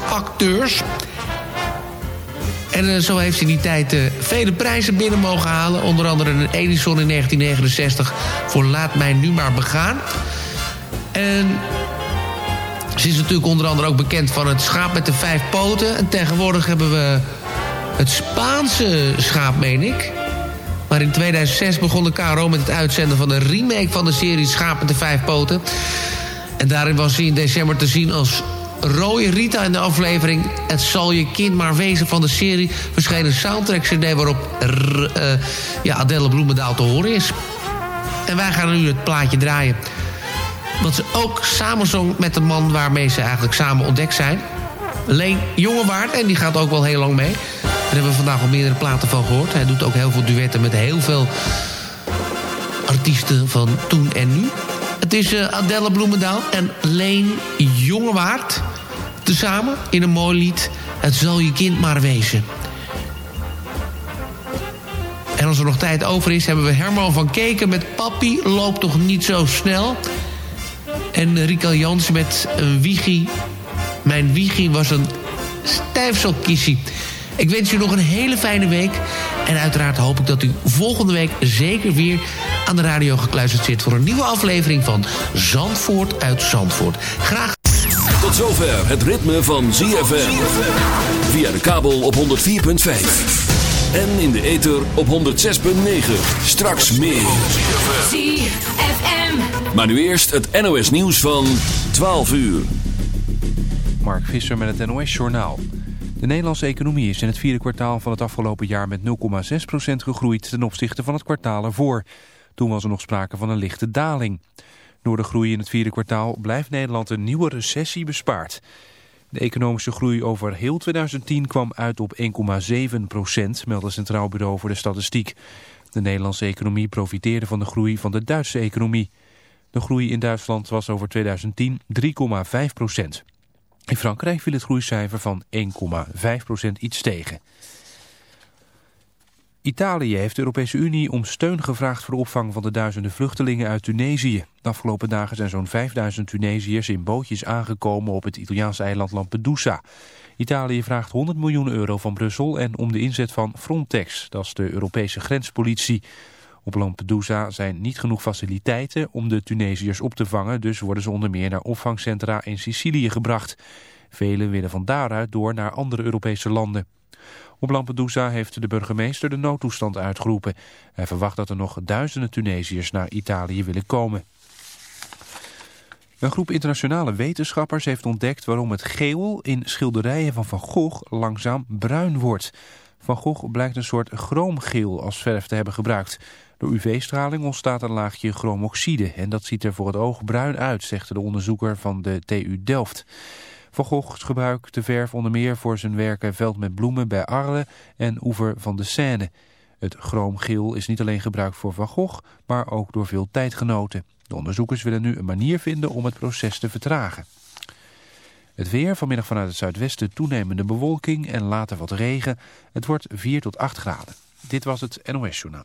beroepsacteurs. En zo heeft in die tijd vele prijzen binnen mogen halen. Onder andere een Edison in 1969 voor Laat mij nu maar begaan. En ze is natuurlijk onder andere ook bekend van het schaap met de vijf poten. En tegenwoordig hebben we het Spaanse schaap, meen ik. Maar in 2006 begon de KRO met het uitzenden van een remake van de serie Schaap met de vijf poten. En daarin was hij in december te zien als Rode Rita in de aflevering... Het zal je kind maar wezen van de serie... verscheen een soundtrack cd waarop uh, ja, Adele Bloemendaal te horen is. En wij gaan nu het plaatje draaien dat ze ook samen zong met de man waarmee ze eigenlijk samen ontdekt zijn. Leen Jongewaard, en die gaat ook wel heel lang mee. Daar hebben we vandaag al meerdere platen van gehoord. Hij doet ook heel veel duetten met heel veel artiesten van toen en nu. Het is uh, Adelle Bloemendaal en Leen Jongewaard. Tezamen in een mooi lied. Het zal je kind maar wezen. En als er nog tijd over is, hebben we Herman van Keken met Papi loopt toch niet zo snel. En Rika Jans met een wiegie. Mijn wiegie was een stijfselkissie. Ik wens u nog een hele fijne week. En uiteraard hoop ik dat u volgende week zeker weer aan de radio gekluisterd zit... voor een nieuwe aflevering van Zandvoort uit Zandvoort. Graag. Tot zover het ritme van ZFM. Via de kabel op 104.5. En in de ether op 106.9. Straks meer. ZFM. Maar nu eerst het NOS nieuws van 12 uur. Mark Visser met het NOS Journaal. De Nederlandse economie is in het vierde kwartaal van het afgelopen jaar met 0,6% gegroeid ten opzichte van het kwartaal ervoor. Toen was er nog sprake van een lichte daling. Door de groei in het vierde kwartaal blijft Nederland een nieuwe recessie bespaard. De economische groei over heel 2010 kwam uit op 1,7 procent, meldt het Centraal Bureau voor de Statistiek. De Nederlandse economie profiteerde van de groei van de Duitse economie. De groei in Duitsland was over 2010 3,5 procent. In Frankrijk viel het groeicijfer van 1,5 procent iets tegen. Italië heeft de Europese Unie om steun gevraagd voor de opvang van de duizenden vluchtelingen uit Tunesië. De afgelopen dagen zijn zo'n 5000 Tunesiërs in bootjes aangekomen op het Italiaanse eiland Lampedusa. Italië vraagt 100 miljoen euro van Brussel en om de inzet van Frontex, dat is de Europese grenspolitie. Op Lampedusa zijn niet genoeg faciliteiten om de Tunesiërs op te vangen, dus worden ze onder meer naar opvangcentra in Sicilië gebracht. Velen willen van daaruit door naar andere Europese landen. Op Lampedusa heeft de burgemeester de noodtoestand uitgeroepen. Hij verwacht dat er nog duizenden Tunesiërs naar Italië willen komen. Een groep internationale wetenschappers heeft ontdekt waarom het geel in schilderijen van Van Gogh langzaam bruin wordt. Van Gogh blijkt een soort chroomgeel als verf te hebben gebruikt. Door UV-straling ontstaat een laagje chromoxide en dat ziet er voor het oog bruin uit, zegt de onderzoeker van de TU Delft. Van Gogh gebruikte verf onder meer voor zijn werken Veld met bloemen bij Arles en Oever van de Seine. Het chroomgeel is niet alleen gebruikt voor Van Gogh, maar ook door veel tijdgenoten. De onderzoekers willen nu een manier vinden om het proces te vertragen. Het weer, vanmiddag vanuit het zuidwesten toenemende bewolking en later wat regen. Het wordt 4 tot 8 graden. Dit was het NOS Journaal.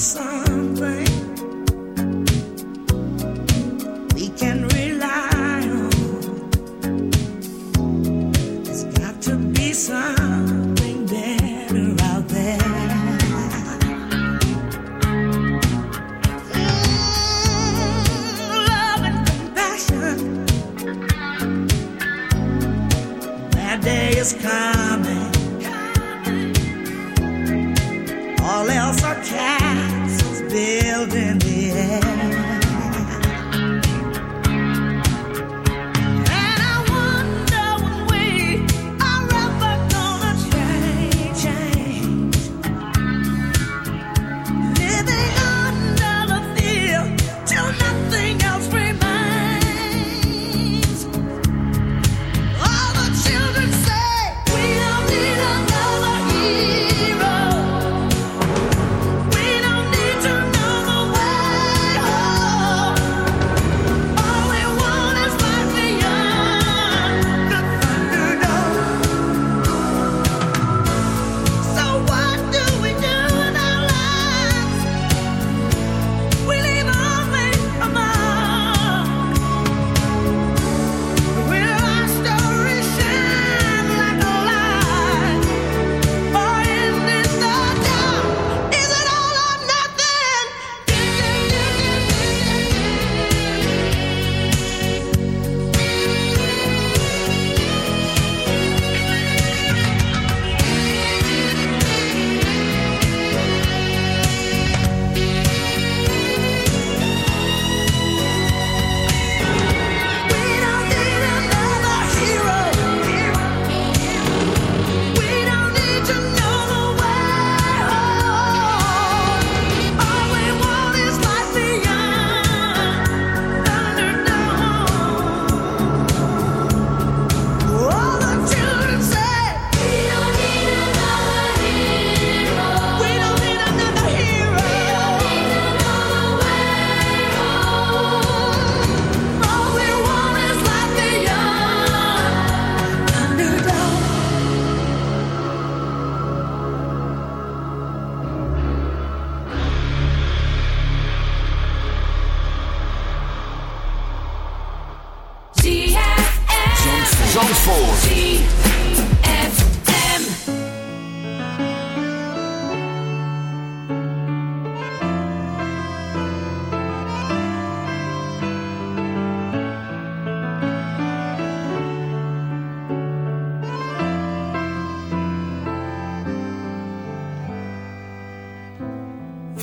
sun.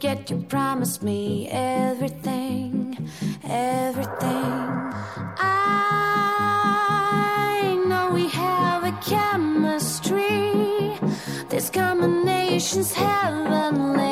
forget you promised me everything, everything. I know we have a chemistry. This combination's heavenly.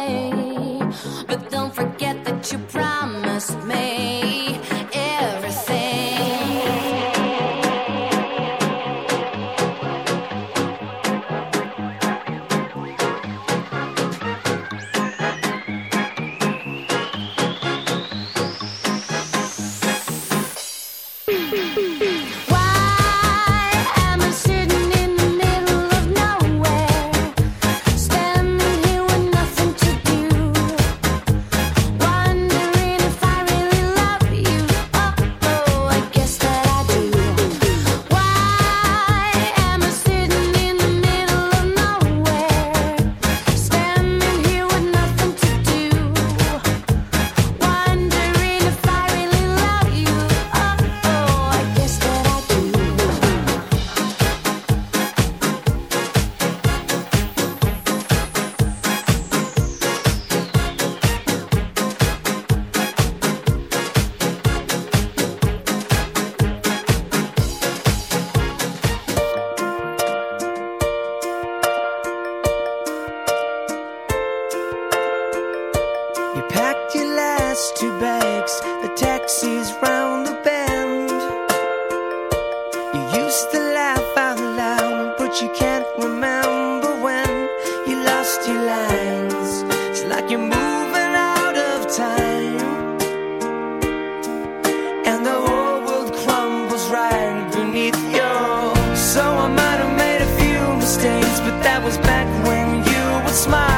smile.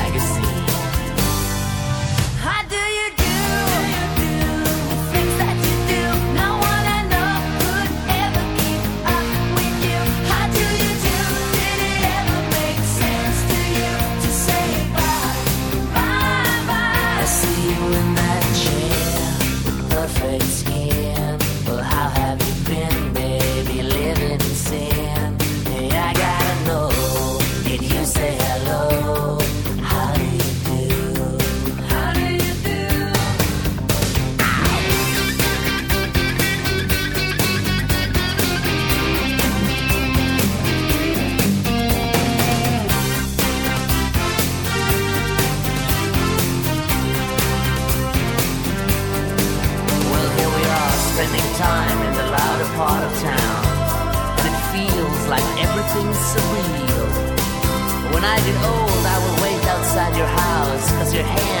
your hand.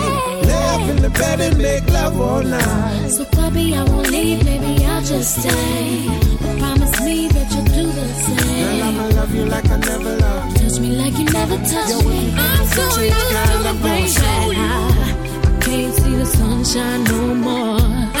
up in the bed and make love all night. So, puppy, I won't leave, maybe I'll just stay. But promise me that you'll do the same. Girl, I'ma love you like I never loved. Touch me like you never touched me. I'm so used to the rain I can't see the sunshine no more